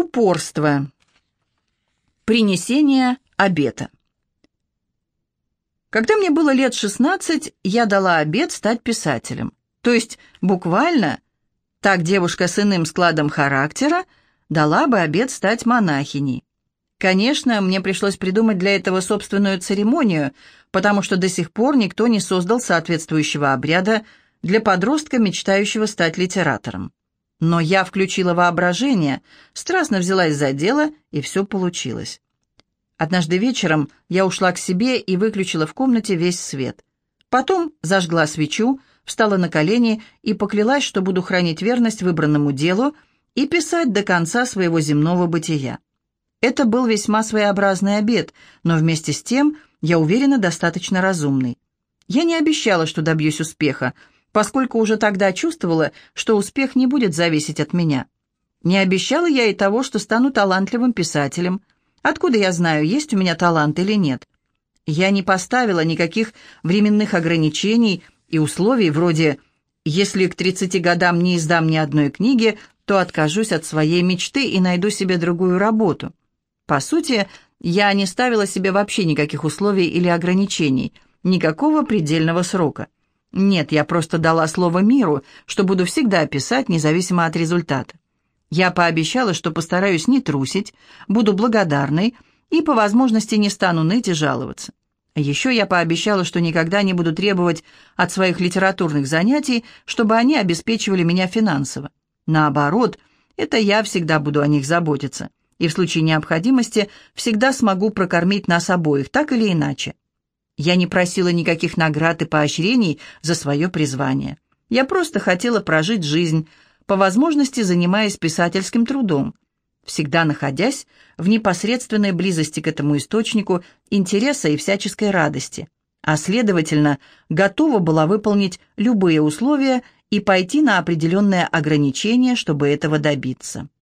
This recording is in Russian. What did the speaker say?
Упорство. Принесение обета. Когда мне было лет 16, я дала обет стать писателем. То есть, буквально, так девушка с иным складом характера дала бы обет стать монахиней. Конечно, мне пришлось придумать для этого собственную церемонию, потому что до сих пор никто не создал соответствующего обряда для подростка, мечтающего стать литератором. Но я включила воображение, страстно взялась за дело, и все получилось. Однажды вечером я ушла к себе и выключила в комнате весь свет. Потом зажгла свечу, встала на колени и поклялась, что буду хранить верность выбранному делу и писать до конца своего земного бытия. Это был весьма своеобразный обед, но вместе с тем, я уверена, достаточно разумный. Я не обещала, что добьюсь успеха, поскольку уже тогда чувствовала, что успех не будет зависеть от меня. Не обещала я и того, что стану талантливым писателем. Откуда я знаю, есть у меня талант или нет? Я не поставила никаких временных ограничений и условий вроде «если к 30 годам не издам ни одной книги, то откажусь от своей мечты и найду себе другую работу». По сути, я не ставила себе вообще никаких условий или ограничений, никакого предельного срока. Нет, я просто дала слово миру, что буду всегда писать, независимо от результата. Я пообещала, что постараюсь не трусить, буду благодарной и по возможности не стану ныть и жаловаться. Еще я пообещала, что никогда не буду требовать от своих литературных занятий, чтобы они обеспечивали меня финансово. Наоборот, это я всегда буду о них заботиться, и в случае необходимости всегда смогу прокормить нас обоих, так или иначе. Я не просила никаких наград и поощрений за свое призвание. Я просто хотела прожить жизнь, по возможности занимаясь писательским трудом, всегда находясь в непосредственной близости к этому источнику интереса и всяческой радости, а, следовательно, готова была выполнить любые условия и пойти на определенные ограничения, чтобы этого добиться.